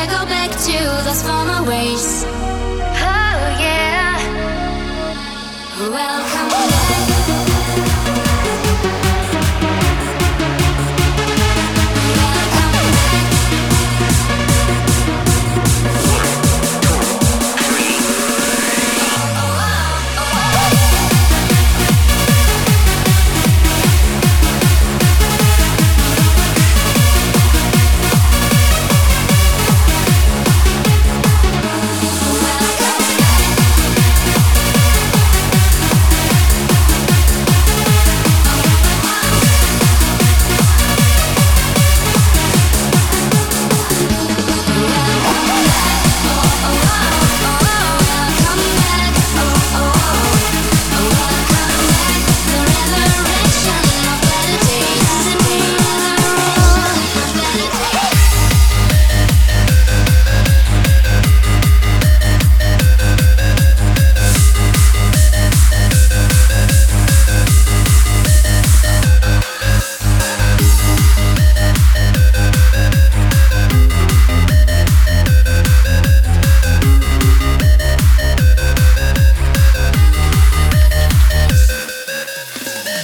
I go back to those former ways.